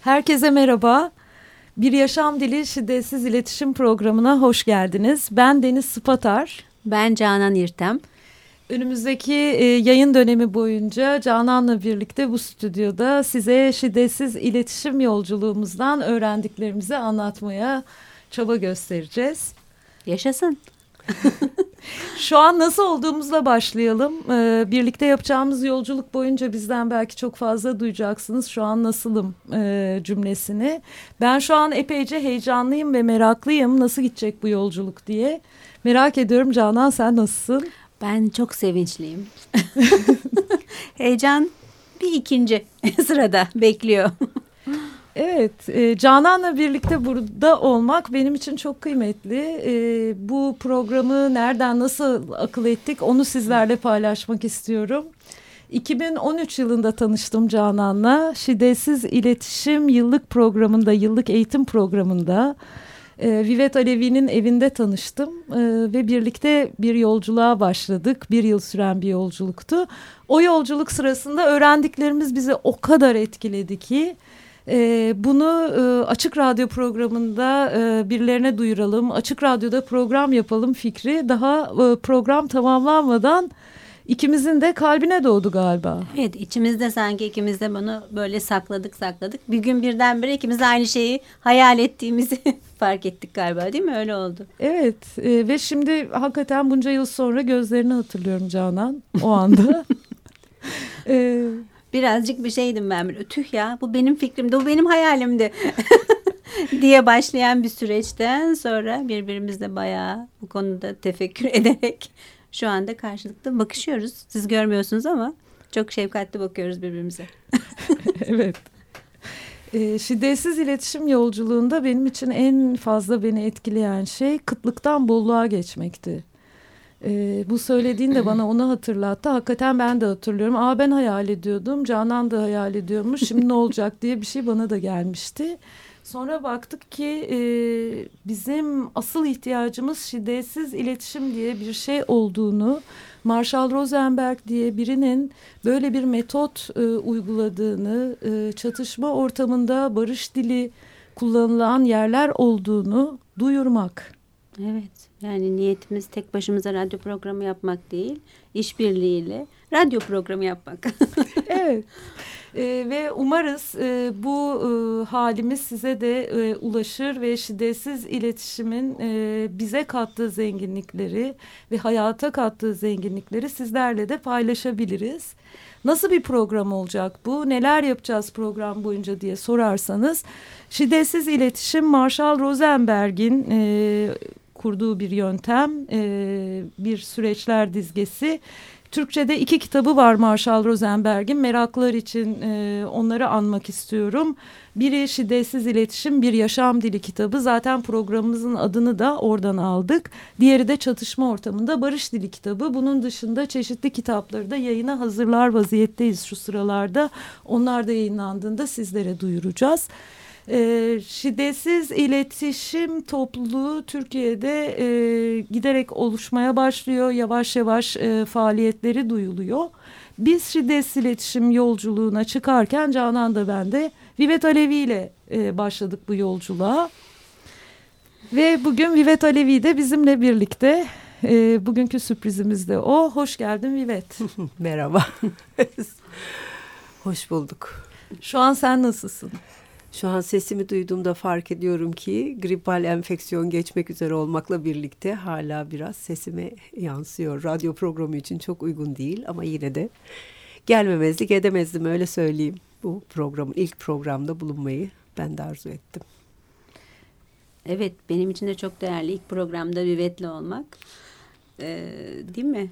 Herkese merhaba. Bir Yaşam Dili Şiddetsiz İletişim Programı'na hoş geldiniz. Ben Deniz Spatar. Ben Canan İrtem. Önümüzdeki e, yayın dönemi boyunca Canan'la birlikte bu stüdyoda size şiddetsiz iletişim yolculuğumuzdan öğrendiklerimizi anlatmaya çaba göstereceğiz. Yaşasın. Şu an nasıl olduğumuzla başlayalım. Ee, birlikte yapacağımız yolculuk boyunca bizden belki çok fazla duyacaksınız. Şu an nasılım e, cümlesini. Ben şu an epeyce heyecanlıyım ve meraklıyım. Nasıl gidecek bu yolculuk diye. Merak ediyorum Canan sen nasılsın? Ben çok sevinçliyim. Heyecan bir ikinci sırada bekliyor. Evet, e, Canan'la birlikte burada olmak benim için çok kıymetli. E, bu programı nereden nasıl akıl ettik onu sizlerle paylaşmak istiyorum. 2013 yılında tanıştım Canan'la. Şiddetsiz İletişim Yıllık Programında, yıllık eğitim programında e, Vivet Alevi'nin evinde tanıştım e, ve birlikte bir yolculuğa başladık. Bir yıl süren bir yolculuktu. O yolculuk sırasında öğrendiklerimiz bizi o kadar etkiledi ki e, bunu e, Açık Radyo programında e, birilerine duyuralım. Açık Radyo'da program yapalım fikri daha e, program tamamlanmadan ikimizin de kalbine doğdu galiba. Evet içimizde sanki ikimiz de bunu böyle sakladık sakladık. Bir gün birdenbire ikimiz aynı şeyi hayal ettiğimizi fark ettik galiba değil mi? Öyle oldu. Evet e, ve şimdi hakikaten bunca yıl sonra gözlerini hatırlıyorum Canan o anda. e, Birazcık bir şeydim ben böyle tüh ya bu benim fikrimdi bu benim hayalimdi diye başlayan bir süreçten sonra birbirimizle bayağı bu konuda tefekkür ederek şu anda karşılıklı bakışıyoruz. Siz görmüyorsunuz ama çok şefkatli bakıyoruz birbirimize. evet. E, şiddetsiz iletişim yolculuğunda benim için en fazla beni etkileyen şey kıtlıktan bolluğa geçmekti. E, bu söylediğin de bana onu hatırlattı. Hakikaten ben de hatırlıyorum. Aa ben hayal ediyordum. Canan da hayal ediyormuş. Şimdi ne olacak diye bir şey bana da gelmişti. Sonra baktık ki e, bizim asıl ihtiyacımız şiddetsiz iletişim diye bir şey olduğunu, Marshall Rosenberg diye birinin böyle bir metot e, uyguladığını, e, çatışma ortamında barış dili kullanılan yerler olduğunu duyurmak. Evet. Yani niyetimiz tek başımıza radyo programı yapmak değil, işbirliğiyle radyo programı yapmak. evet. E, ve umarız e, bu e, halimiz size de e, ulaşır ve şiddetsiz iletişimin e, bize kattığı zenginlikleri ve hayata kattığı zenginlikleri sizlerle de paylaşabiliriz. Nasıl bir program olacak bu? Neler yapacağız program boyunca diye sorarsanız şiddetsiz iletişim Marshall Rosenberg'in e, kurduğu bir yöntem, e, bir süreçler dizgesi. Türkçe'de iki kitabı var Marshall Rosenberg'in. Meraklılar için e, onları anmak istiyorum. Biri Şiddetsiz İletişim Bir Yaşam Dili kitabı. Zaten programımızın adını da oradan aldık. Diğeri de Çatışma Ortamında Barış Dili kitabı. Bunun dışında çeşitli kitapları da yayına hazırlar vaziyetteyiz şu sıralarda. Onlar da yayınlandığında sizlere duyuracağız. E, şiddetsiz iletişim topluluğu Türkiye'de e, giderek oluşmaya başlıyor. Yavaş yavaş e, faaliyetleri duyuluyor. Biz şiddetsiz iletişim yolculuğuna çıkarken Canan da ben de Vivet Alevi ile e, başladık bu yolculuğa. Ve bugün Vivet Alevi de bizimle birlikte. E, bugünkü sürprizimiz de o. Hoş geldin Vivet. Merhaba. Hoş bulduk. Şu an sen nasılsın? Şu an sesimi duyduğumda fark ediyorum ki gripal enfeksiyon geçmek üzere olmakla birlikte hala biraz sesime yansıyor. Radyo programı için çok uygun değil ama yine de gelmemezlik edemezdim öyle söyleyeyim. Bu programın ilk programda bulunmayı ben de arzu ettim. Evet benim için de çok değerli ilk programda Vivet'le olmak. Ee, değil mi?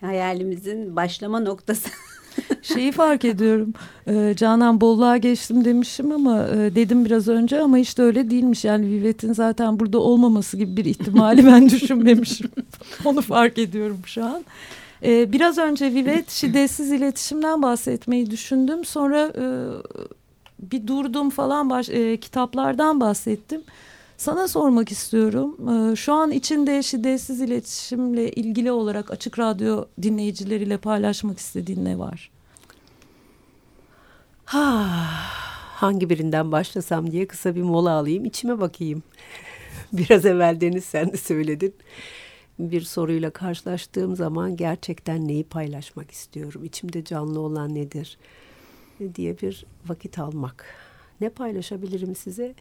Hayalimizin başlama noktası. Şeyi fark ediyorum. E, Canan bolluğa geçtim demişim ama e, dedim biraz önce ama işte öyle değilmiş. Yani Vivet'in zaten burada olmaması gibi bir ihtimali ben düşünmemişim. Onu fark ediyorum şu an. E, biraz önce Vivet şiddetsiz iletişimden bahsetmeyi düşündüm. Sonra e, bir durdum falan baş, e, kitaplardan bahsettim. Sana sormak istiyorum. Ee, şu an içinde şiddetsiz iletişimle ilgili olarak Açık Radyo dinleyicileriyle paylaşmak istediğin ne var? Ha, hangi birinden başlasam diye kısa bir mola alayım, içime bakayım. Biraz evvel Deniz sen de söyledin. Bir soruyla karşılaştığım zaman gerçekten neyi paylaşmak istiyorum, içimde canlı olan nedir diye bir vakit almak. Ne paylaşabilirim size?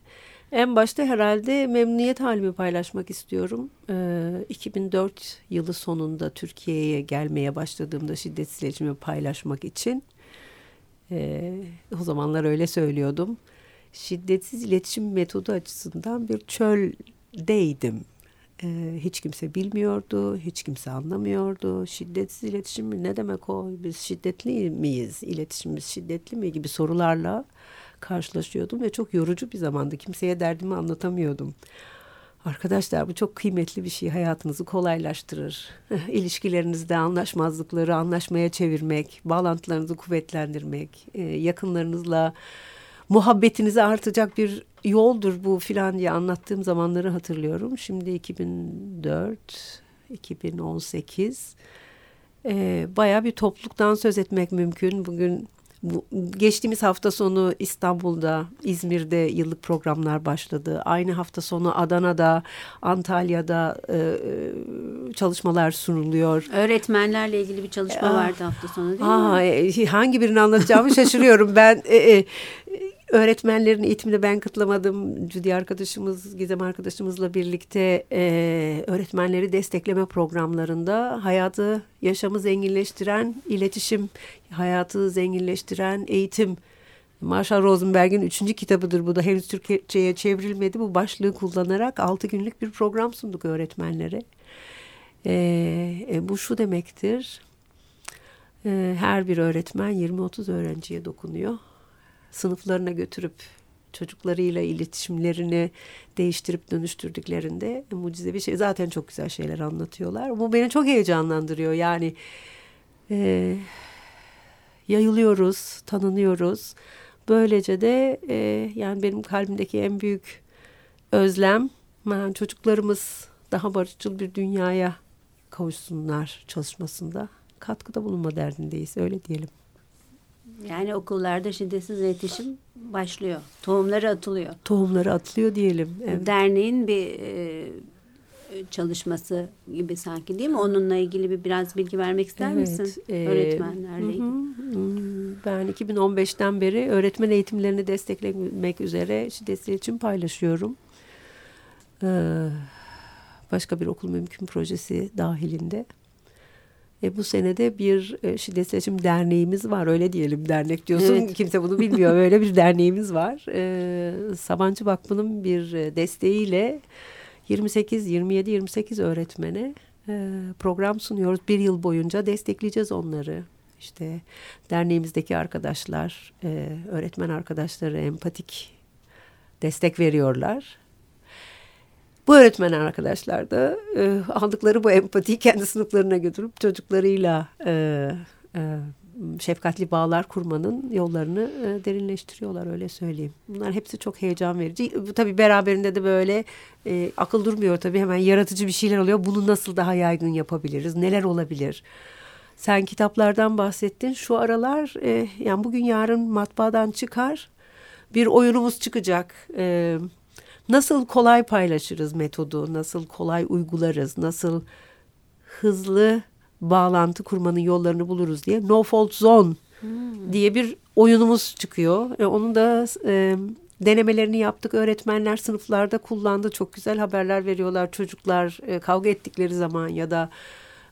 En başta herhalde memnuniyet halimi paylaşmak istiyorum. Ee, 2004 yılı sonunda Türkiye'ye gelmeye başladığımda şiddetsiz iletişimi paylaşmak için e, o zamanlar öyle söylüyordum. Şiddetsiz iletişim metodu açısından bir çöldeydim. Ee, hiç kimse bilmiyordu, hiç kimse anlamıyordu. Şiddetsiz iletişim? Ne demek o? Biz şiddetli miyiz? İletişimimiz şiddetli mi? gibi sorularla karşılaşıyordum ve çok yorucu bir zamandı. Kimseye derdimi anlatamıyordum. Arkadaşlar bu çok kıymetli bir şey. Hayatınızı kolaylaştırır. İlişkilerinizde anlaşmazlıkları anlaşmaya çevirmek, bağlantılarınızı kuvvetlendirmek, e, yakınlarınızla muhabbetinizi artacak bir yoldur bu filan diye anlattığım zamanları hatırlıyorum. Şimdi 2004, 2018 e, baya bir topluluktan söz etmek mümkün. Bugün bu, geçtiğimiz hafta sonu İstanbul'da, İzmir'de yıllık programlar başladı. Aynı hafta sonu Adana'da, Antalya'da e, e çalışmalar sunuluyor. Öğretmenlerle ilgili bir çalışma vardı hafta sonu değil Aa, mi? E, hangi birini anlatacağımı şaşırıyorum. Ben e, e, öğretmenlerin eğitimini ben kıtlamadım. Cüdi arkadaşımız, Gizem arkadaşımızla birlikte e, öğretmenleri destekleme programlarında hayatı, yaşamı zenginleştiren iletişim, hayatı zenginleştiren eğitim. Marshall Rosenberg'in üçüncü kitabıdır bu da henüz Türkçe'ye çevrilmedi. Bu başlığı kullanarak altı günlük bir program sunduk öğretmenlere. E, e, bu şu demektir. E, her bir öğretmen 20-30 öğrenciye dokunuyor sınıflarına götürüp çocuklarıyla iletişimlerini değiştirip dönüştürdüklerinde mucize bir şey. Zaten çok güzel şeyler anlatıyorlar. Bu beni çok heyecanlandırıyor. Yani e, yayılıyoruz, tanınıyoruz. Böylece de e, yani benim kalbimdeki en büyük özlem yani çocuklarımız daha barışçıl bir dünyaya kavuşsunlar çalışmasında katkıda bulunma derdindeyiz öyle diyelim. Yani okullarda şiddetsiz iletişim başlıyor. Tohumları atılıyor. Tohumları atılıyor diyelim. Evet. Derneğin bir e, çalışması gibi sanki değil mi? Onunla ilgili bir biraz bilgi vermek ister evet, misin? E, Öğretmenlerle ilgili. Ben 2015'ten beri öğretmen eğitimlerini desteklemek üzere şiddetsiz iletişim paylaşıyorum. Ee, başka bir okul mümkün projesi dahilinde. E, bu senede bir e, şiddet seçim derneğimiz var öyle diyelim dernek diyorsun evet. kimse bunu bilmiyor öyle bir derneğimiz var. E, Sabancı Vakfı'nın bir e, desteğiyle 28 27 28 öğretmene e, program sunuyoruz bir yıl boyunca destekleyeceğiz onları. İşte derneğimizdeki arkadaşlar, e, öğretmen arkadaşları empatik destek veriyorlar. Bu öğretmen arkadaşlar da e, aldıkları bu empatiyi kendi sınıflarına götürüp çocuklarıyla e, e, şefkatli bağlar kurmanın yollarını e, derinleştiriyorlar öyle söyleyeyim. Bunlar hepsi çok heyecan verici. Bu tabii beraberinde de böyle e, akıl durmuyor tabii hemen yaratıcı bir şeyler oluyor. Bunu nasıl daha yaygın yapabiliriz? Neler olabilir? Sen kitaplardan bahsettin. Şu aralar e, yani bugün yarın matbaadan çıkar bir oyunumuz çıkacak. E, nasıl kolay paylaşırız metodu, nasıl kolay uygularız, nasıl hızlı bağlantı kurmanın yollarını buluruz diye No Fault Zone hmm. diye bir oyunumuz çıkıyor. E, onun da e, denemelerini yaptık. Öğretmenler sınıflarda kullandı. Çok güzel haberler veriyorlar. Çocuklar e, kavga ettikleri zaman ya da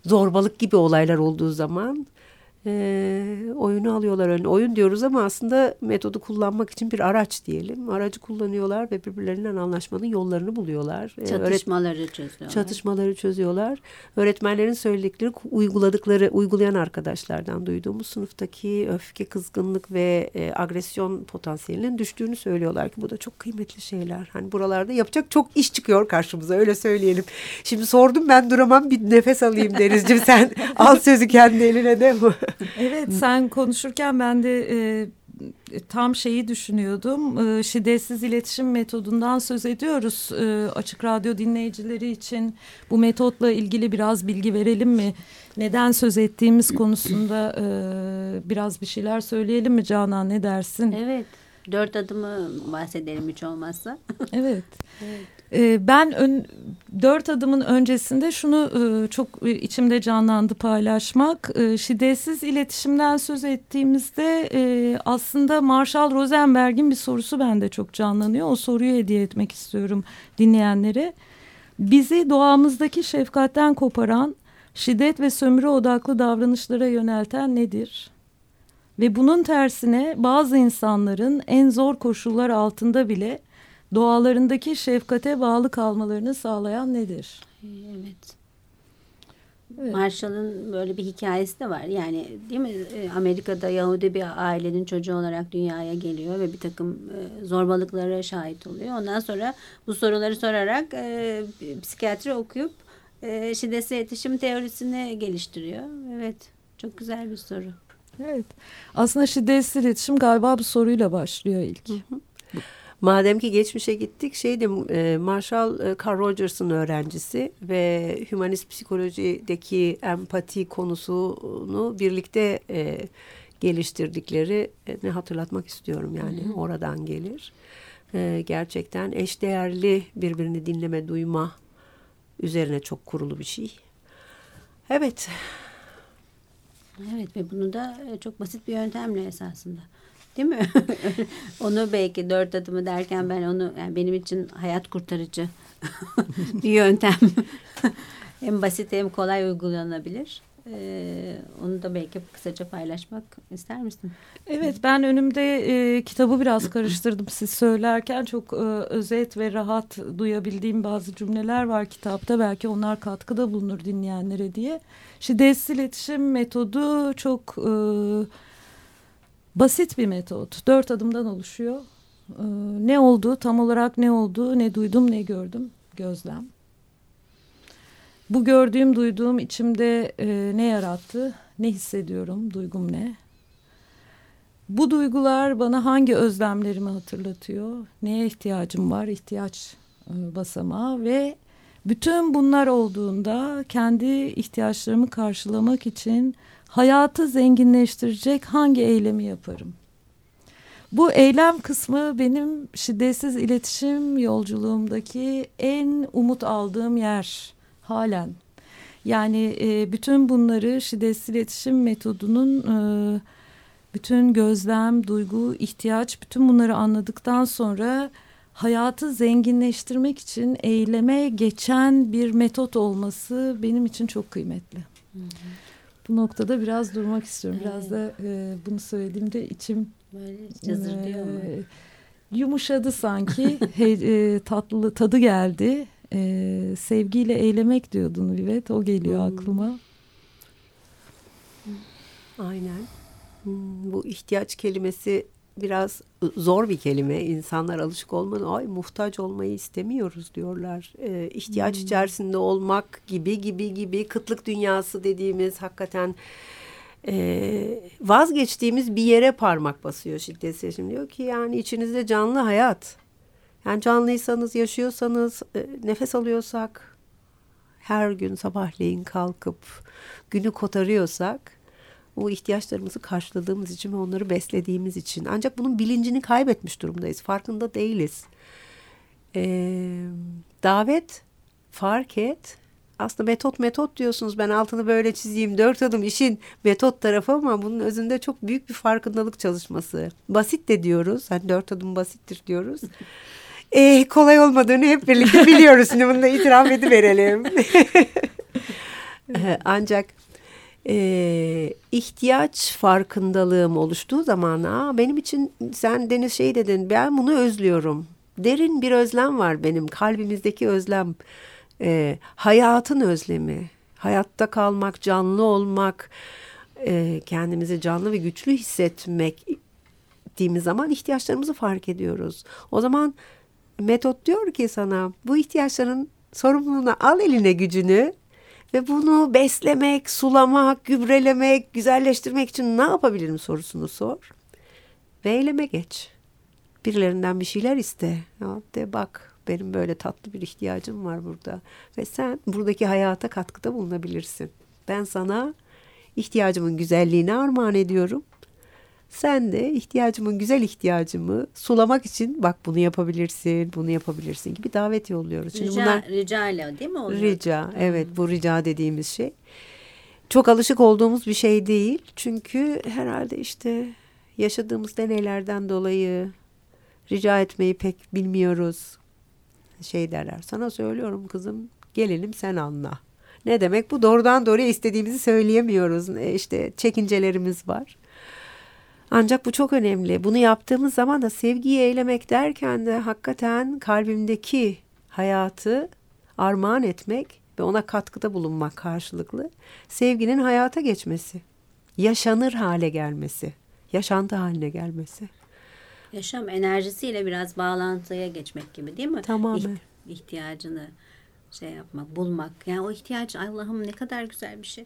zorbalık gibi olaylar olduğu zaman e, oyunu alıyorlar önüne. Oyun diyoruz ama aslında metodu kullanmak için bir araç diyelim. Aracı kullanıyorlar ve birbirlerinden anlaşmanın yollarını buluyorlar. Çatışmaları Öğret çözüyorlar. Çatışmaları çözüyorlar. Öğretmenlerin söyledikleri uyguladıkları, uygulayan arkadaşlardan duyduğumuz sınıftaki öfke, kızgınlık ve e, agresyon potansiyelinin düştüğünü söylüyorlar ki bu da çok kıymetli şeyler. Hani buralarda yapacak çok iş çıkıyor karşımıza öyle söyleyelim. Şimdi sordum ben duramam bir nefes alayım Denizciğim sen al sözü kendi eline de bu. Evet sen konuşurken ben de e, tam şeyi düşünüyordum. E, şiddetsiz iletişim metodundan söz ediyoruz. E, açık radyo dinleyicileri için bu metotla ilgili biraz bilgi verelim mi? Neden söz ettiğimiz konusunda e, biraz bir şeyler söyleyelim mi Canan ne dersin? Evet. Dört adımı bahsedelim hiç olmazsa. evet. evet. Ee, ben ön, dört adımın öncesinde şunu e, çok içimde canlandı paylaşmak. E, şiddetsiz iletişimden söz ettiğimizde e, aslında Marshall Rosenberg'in bir sorusu bende çok canlanıyor. O soruyu hediye etmek istiyorum dinleyenlere. Bizi doğamızdaki şefkatten koparan, şiddet ve sömürü odaklı davranışlara yönelten nedir? Ve bunun tersine bazı insanların en zor koşullar altında bile doğalarındaki şefkate bağlı kalmalarını sağlayan nedir? Evet. Evet. Marshall'ın böyle bir hikayesi de var. Yani değil mi e, Amerika'da Yahudi bir ailenin çocuğu olarak dünyaya geliyor ve bir takım e, zorbalıklara şahit oluyor. Ondan sonra bu soruları sorarak e, psikiyatri okuyup e, şiddetsiz iletişim teorisini geliştiriyor. Evet çok güzel bir soru. Evet aslında şiddetsiz iletişim galiba bu soruyla başlıyor ilk. Hı hı. Madem ki geçmişe gittik şeydi e, Marshall e, Carl Rogers'ın öğrencisi ve hümanist psikolojideki empati konusunu birlikte e, geliştirdikleri e, ne hatırlatmak istiyorum yani hı hı. oradan gelir. E, gerçekten eşdeğerli birbirini dinleme, duyma üzerine çok kurulu bir şey. Evet. Evet ve bunu da e, çok basit bir yöntemle esasında Değil mi? onu belki dört adımı derken ben onu yani benim için hayat kurtarıcı bir yöntem. hem basit hem kolay uygulanabilir. Ee, onu da belki kısaca paylaşmak ister misin? Evet ben önümde e, kitabı biraz karıştırdım siz söylerken çok e, özet ve rahat duyabildiğim bazı cümleler var kitapta belki onlar katkıda bulunur dinleyenlere diye. Şiddetsiz iletişim metodu çok e, Basit bir metot. Dört adımdan oluşuyor. Ee, ne oldu, tam olarak ne oldu, ne duydum, ne gördüm? Gözlem. Bu gördüğüm, duyduğum içimde e, ne yarattı, ne hissediyorum, duygum ne? Bu duygular bana hangi özlemlerimi hatırlatıyor? Neye ihtiyacım var? İhtiyaç e, basamağı ve bütün bunlar olduğunda kendi ihtiyaçlarımı karşılamak için hayatı zenginleştirecek hangi eylemi yaparım? Bu eylem kısmı benim şiddetsiz iletişim yolculuğumdaki en umut aldığım yer halen. Yani e, bütün bunları şiddetsiz iletişim metodunun e, bütün gözlem, duygu, ihtiyaç bütün bunları anladıktan sonra hayatı zenginleştirmek için eyleme geçen bir metot olması benim için çok kıymetli. Hı hı bu noktada biraz durmak istiyorum. Biraz evet. da e, bunu söylediğimde içim böyle cızırdıyor e, Yumuşadı sanki. He, e, tatlı tadı geldi. E, sevgiyle eylemek diyordun Vivet. O geliyor hmm. aklıma. Aynen. Hmm, bu ihtiyaç kelimesi biraz zor bir kelime. İnsanlar alışık olmanı, ay muhtaç olmayı istemiyoruz diyorlar. Ee, ihtiyaç hmm. içerisinde olmak gibi gibi gibi kıtlık dünyası dediğimiz hakikaten e, vazgeçtiğimiz bir yere parmak basıyor şiddet Şimdi diyor ki yani içinizde canlı hayat. Yani canlıysanız, yaşıyorsanız, e, nefes alıyorsak, her gün sabahleyin kalkıp günü kotarıyorsak bu ihtiyaçlarımızı karşıladığımız için ve onları beslediğimiz için. Ancak bunun bilincini kaybetmiş durumdayız. Farkında değiliz. Ee, davet, fark et. Aslında metot metot diyorsunuz. Ben altını böyle çizeyim. Dört adım işin metot tarafı ama bunun özünde çok büyük bir farkındalık çalışması. Basit de diyoruz. Hani dört adım basittir diyoruz. Ee, kolay olmadığını hep birlikte biliyoruz. Şimdi bunu da itiraf ediverelim. Ancak e, ihtiyaç farkındalığım oluştuğu zaman Aa, benim için sen Deniz şey dedin ben bunu özlüyorum. Derin bir özlem var benim kalbimizdeki özlem. E, hayatın özlemi. Hayatta kalmak, canlı olmak, e, kendimizi canlı ve güçlü hissetmek ettiğimiz zaman ihtiyaçlarımızı fark ediyoruz. O zaman metot diyor ki sana bu ihtiyaçların sorumluluğunu al eline gücünü ve bunu beslemek, sulamak, gübrelemek, güzelleştirmek için ne yapabilirim sorusunu sor. Ve eyleme geç. Birilerinden bir şeyler iste. Ya de bak benim böyle tatlı bir ihtiyacım var burada. Ve sen buradaki hayata katkıda bulunabilirsin. Ben sana ihtiyacımın güzelliğini armağan ediyorum. Sen de ihtiyacımı, güzel ihtiyacımı sulamak için bak bunu yapabilirsin, bunu yapabilirsin gibi davet yolluyoruz. Şimdi rica, bunlar rica ile değil mi oluyor? Rica, evet bu rica dediğimiz şey. Çok alışık olduğumuz bir şey değil. Çünkü herhalde işte yaşadığımız deneylerden dolayı rica etmeyi pek bilmiyoruz. Şey derler sana söylüyorum kızım gelelim sen anla. Ne demek bu doğrudan doğruya istediğimizi söyleyemiyoruz. E işte çekincelerimiz var. Ancak bu çok önemli. Bunu yaptığımız zaman da sevgiyi eylemek derken de hakikaten kalbimdeki hayatı armağan etmek ve ona katkıda bulunmak karşılıklı sevginin hayata geçmesi, yaşanır hale gelmesi, yaşantı haline gelmesi. Yaşam enerjisiyle biraz bağlantıya geçmek gibi değil mi? Tamamen. İhtiyacını şey yapmak, bulmak. Yani o ihtiyaç Allah'ım ne kadar güzel bir şey.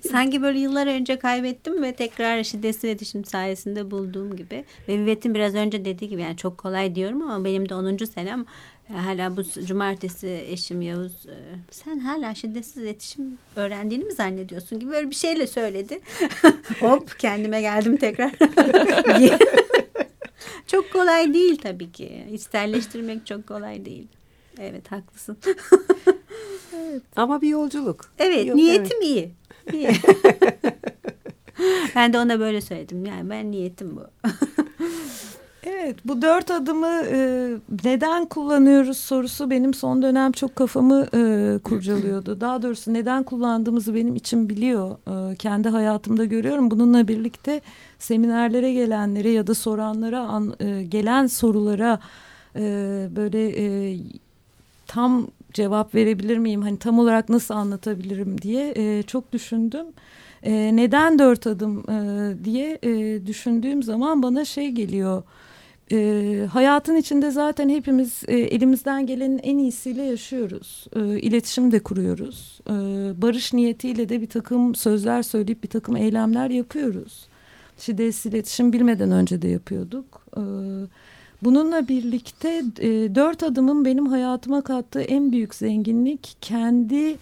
Sanki böyle yıllar önce kaybettim ve tekrar şiddetsiz iletişim sayesinde bulduğum gibi. Ve Vivet'in biraz önce dediği gibi yani çok kolay diyorum ama benim de 10. senem hala bu cumartesi eşim Yavuz e, sen hala şiddetsiz iletişim öğrendiğini mi zannediyorsun gibi böyle bir şeyle söyledi. Hop kendime geldim tekrar. çok kolay değil tabii ki. İsterleştirmek çok kolay değil. Evet haklısın. evet. Ama bir yolculuk. Evet Yok, niyetim evet. iyi. iyi. ben de ona böyle söyledim. Yani ben niyetim bu. Evet bu dört adımı e, neden kullanıyoruz sorusu benim son dönem çok kafamı e, kurcalıyordu. Daha doğrusu neden kullandığımızı benim için biliyor. E, kendi hayatımda görüyorum. Bununla birlikte seminerlere gelenlere ya da soranlara an, e, gelen sorulara e, böyle e, tam cevap verebilir miyim? Hani tam olarak nasıl anlatabilirim diye e, çok düşündüm. E, neden dört adım e, diye e, düşündüğüm zaman bana şey geliyor. E, hayatın içinde zaten hepimiz e, elimizden gelenin en iyisiyle yaşıyoruz. E, iletişim de kuruyoruz. E, barış niyetiyle de bir takım sözler söyleyip bir takım eylemler yapıyoruz. Şiddetsiz iletişim bilmeden önce de yapıyorduk. Evet Bununla birlikte e, dört adımın benim hayatıma kattığı en büyük zenginlik kendi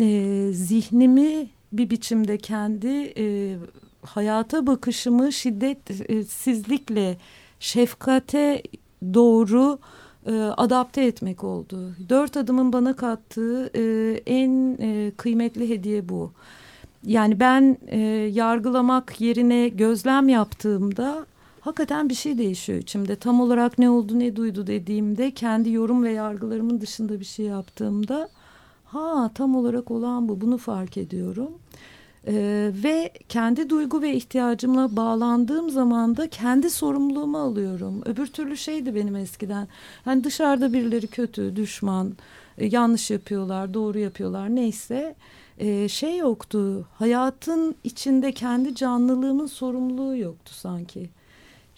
e, zihnimi bir biçimde kendi e, hayata bakışımı şiddetsizlikle şefkate doğru e, adapte etmek oldu. Dört adımın bana kattığı e, en e, kıymetli hediye bu. Yani ben e, yargılamak yerine gözlem yaptığımda hakikaten bir şey değişiyor içimde. Tam olarak ne oldu ne duydu dediğimde kendi yorum ve yargılarımın dışında bir şey yaptığımda ha tam olarak olan bu bunu fark ediyorum. Ee, ve kendi duygu ve ihtiyacımla bağlandığım zaman da kendi sorumluluğumu alıyorum. Öbür türlü şeydi benim eskiden. Hani dışarıda birileri kötü, düşman, e, yanlış yapıyorlar, doğru yapıyorlar neyse. E, şey yoktu. Hayatın içinde kendi canlılığımın sorumluluğu yoktu sanki.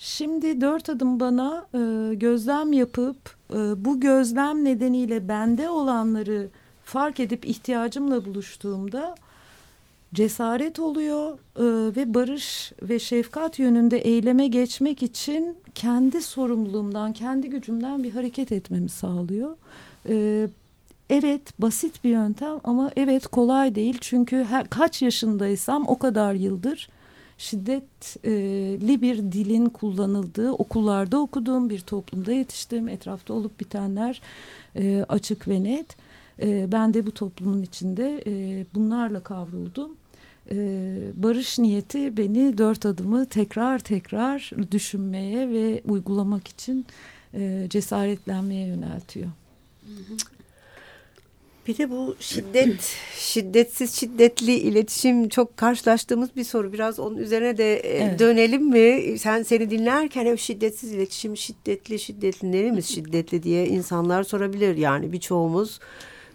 Şimdi dört adım bana e, gözlem yapıp e, bu gözlem nedeniyle bende olanları fark edip ihtiyacımla buluştuğumda cesaret oluyor e, ve barış ve şefkat yönünde eyleme geçmek için kendi sorumluluğumdan, kendi gücümden bir hareket etmemi sağlıyor. E, evet basit bir yöntem ama evet kolay değil çünkü her, kaç yaşındaysam o kadar yıldır şiddetli bir dilin kullanıldığı okullarda okuduğum bir toplumda yetiştim. Etrafta olup bitenler e, açık ve net. E, ben de bu toplumun içinde e, bunlarla kavruldum. barış niyeti beni dört adımı tekrar tekrar düşünmeye ve uygulamak için cesaretlenmeye yöneltiyor. Hı hı. Bir de bu şiddet, şiddetsiz şiddetli iletişim çok karşılaştığımız bir soru. Biraz onun üzerine de e, evet. dönelim mi? Sen seni dinlerken hep şiddetsiz iletişim, şiddetli, şiddetli, neremiz şiddetli diye insanlar sorabilir. Yani birçoğumuz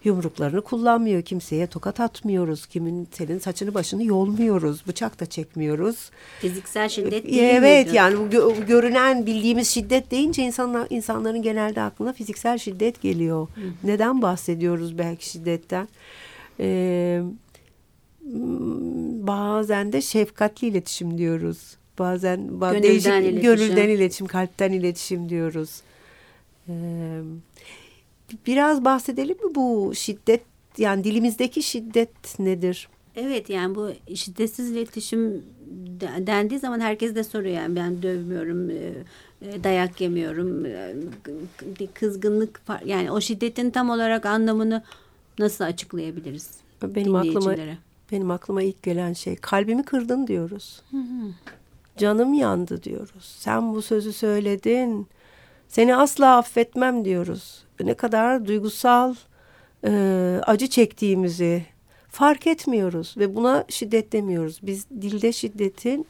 yumruklarını kullanmıyor. Kimseye tokat atmıyoruz. Kimin senin saçını başını yolmuyoruz. Bıçak da çekmiyoruz. Fiziksel şiddet değil Evet miydi? yani bu görünen bildiğimiz şiddet deyince insanlar insanların genelde aklına fiziksel şiddet geliyor. Hı. Neden bahsediyoruz belki şiddetten? Ee, bazen de şefkatli iletişim diyoruz. Bazen, bazen gönülden, değişik, iletişim. gönülden iletişim, kalpten iletişim diyoruz. Ee, biraz bahsedelim mi bu şiddet yani dilimizdeki şiddet nedir? Evet yani bu şiddetsiz iletişim dendiği zaman herkes de soruyor yani ben dövmüyorum, e, e, dayak yemiyorum, e, kızgınlık yani o şiddetin tam olarak anlamını nasıl açıklayabiliriz? Benim aklıma benim aklıma ilk gelen şey kalbimi kırdın diyoruz. Hı hı. Canım yandı diyoruz. Sen bu sözü söyledin. Seni asla affetmem diyoruz. Ne kadar duygusal e, acı çektiğimizi fark etmiyoruz ve buna şiddet demiyoruz. Biz dilde şiddetin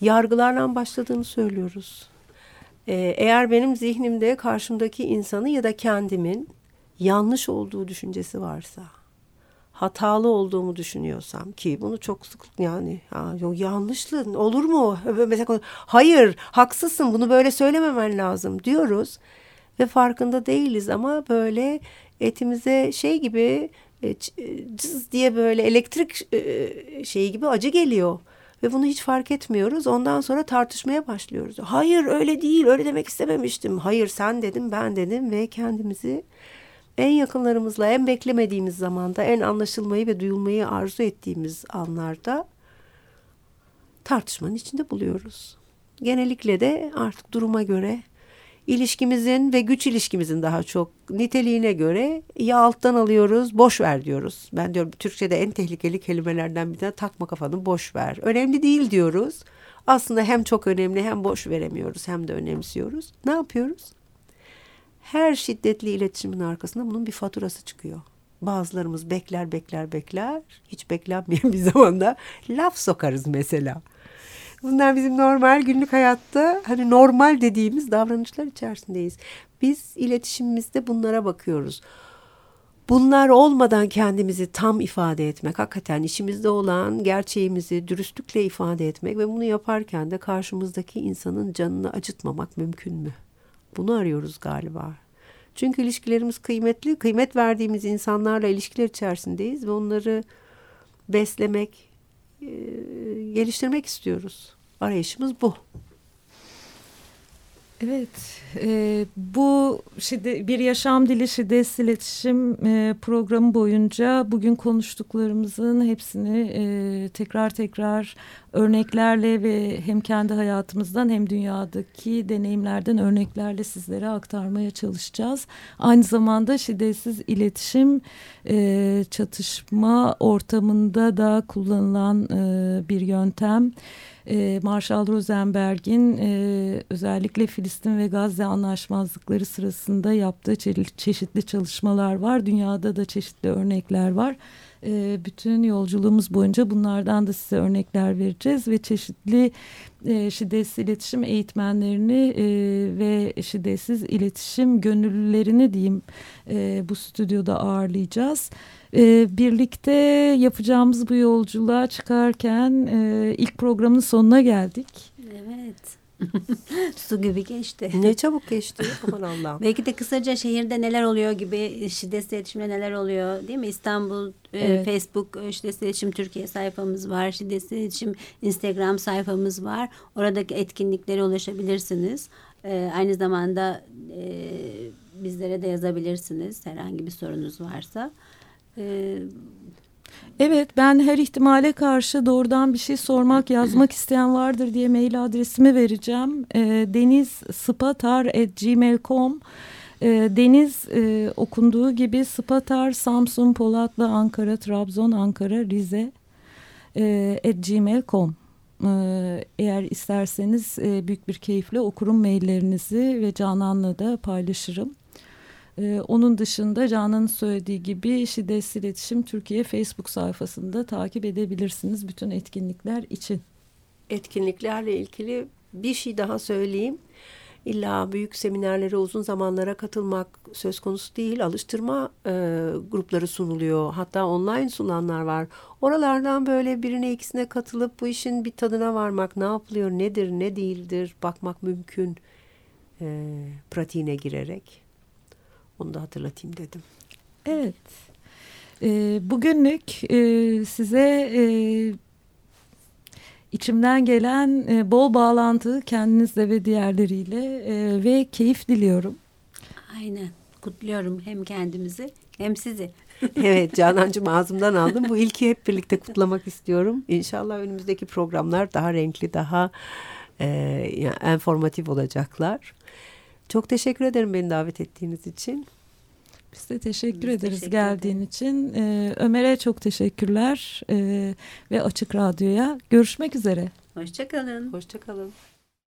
yargılarla başladığını söylüyoruz. Ee, eğer benim zihnimde karşımdaki insanı ya da kendimin yanlış olduğu düşüncesi varsa, hatalı olduğumu düşünüyorsam ki bunu çok sık yani ha, yok yanlışlı olur mu? Mesela hayır haksızsın bunu böyle söylememen lazım diyoruz ve farkında değiliz ama böyle etimize şey gibi e, e, cız diye böyle elektrik e, şeyi gibi acı geliyor. Ve bunu hiç fark etmiyoruz. Ondan sonra tartışmaya başlıyoruz. Hayır öyle değil, öyle demek istememiştim. Hayır sen dedim, ben dedim ve kendimizi en yakınlarımızla en beklemediğimiz zamanda, en anlaşılmayı ve duyulmayı arzu ettiğimiz anlarda tartışmanın içinde buluyoruz. Genellikle de artık duruma göre ilişkimizin ve güç ilişkimizin daha çok niteliğine göre ya alttan alıyoruz boş ver diyoruz. Ben diyorum Türkçe'de en tehlikeli kelimelerden bir tane takma kafanı boş ver. Önemli değil diyoruz. Aslında hem çok önemli hem boş veremiyoruz hem de önemsiyoruz. Ne yapıyoruz? Her şiddetli iletişimin arkasında bunun bir faturası çıkıyor. Bazılarımız bekler bekler bekler hiç beklenmeyen bir zamanda laf sokarız mesela. Bunlar bizim normal günlük hayatta hani normal dediğimiz davranışlar içerisindeyiz. Biz iletişimimizde bunlara bakıyoruz. Bunlar olmadan kendimizi tam ifade etmek, hakikaten işimizde olan gerçeğimizi dürüstlükle ifade etmek ve bunu yaparken de karşımızdaki insanın canını acıtmamak mümkün mü? Bunu arıyoruz galiba. Çünkü ilişkilerimiz kıymetli, kıymet verdiğimiz insanlarla ilişkiler içerisindeyiz ve onları beslemek, geliştirmek istiyoruz. Arayışımız bu. Evet, e, bu şiddet, bir yaşam dili şiddetsiz iletişim e, programı boyunca bugün konuştuklarımızın hepsini e, tekrar tekrar örneklerle ve hem kendi hayatımızdan hem dünyadaki deneyimlerden örneklerle sizlere aktarmaya çalışacağız. Aynı zamanda şiddetsiz iletişim e, çatışma ortamında da kullanılan e, bir yöntem e, Marshall Rosenberg'in e, özellikle Filistin ve Gazze anlaşmazlıkları sırasında yaptığı çeşitli çalışmalar var. Dünyada da çeşitli örnekler var. E, bütün yolculuğumuz boyunca bunlardan da size örnekler vereceğiz ve çeşitli e, şiddetsiz iletişim eğitmenlerini e, ve şiddetsiz iletişim gönüllülerini diyeyim e, bu stüdyoda ağırlayacağız. E, birlikte yapacağımız bu yolculuğa çıkarken ilk programın sonuna geldik. Evet. Su gibi geçti. Ne çabuk geçti. Aman Allah'ım. Belki de kısaca şehirde neler oluyor gibi şiddetsiz iletişimde neler oluyor değil mi? İstanbul, e, evet. Facebook e, şiddetsiz iletişim Türkiye sayfamız var. Şiddetsiz iletişim Instagram sayfamız var. Oradaki etkinliklere ulaşabilirsiniz. Ee, aynı zamanda e, bizlere de yazabilirsiniz herhangi bir sorunuz varsa. Ee, evet ben her ihtimale karşı doğrudan bir şey sormak yazmak isteyen vardır diye mail adresimi vereceğim. E, Deniz spatar@gmail.com e, Deniz e, okunduğu gibi Spatar, Samsun, Polatlı, Ankara, Trabzon, Ankara, Rize e, gmail.com e, eğer isterseniz e, büyük bir keyifle okurum maillerinizi ve Canan'la da paylaşırım. Ee, onun dışında Canan'ın söylediği gibi Şiddetsiz İletişim Türkiye Facebook sayfasında takip edebilirsiniz bütün etkinlikler için. Etkinliklerle ilgili bir şey daha söyleyeyim. İlla büyük seminerlere uzun zamanlara katılmak söz konusu değil. Alıştırma e, grupları sunuluyor. Hatta online sunanlar var. Oralardan böyle birine ikisine katılıp bu işin bir tadına varmak, ne yapılıyor, nedir, ne değildir bakmak mümkün e, pratiğine girerek. Onu da hatırlatayım dedim. Evet. E, bugünlük e, size e, içimden gelen e, bol bağlantı kendinizle ve diğerleriyle e, ve keyif diliyorum. Aynen. Kutluyorum hem kendimizi hem sizi. evet Canancığım ağzımdan aldım. Bu ilki hep birlikte kutlamak istiyorum. İnşallah önümüzdeki programlar daha renkli, daha e, yani informatif olacaklar. Çok teşekkür ederim beni davet ettiğiniz için. Biz de teşekkür Biz ederiz teşekkür geldiğin ederim. için. Ee, Ömer'e çok teşekkürler ee, ve Açık Radyo'ya görüşmek üzere. Hoşçakalın. Hoşçakalın.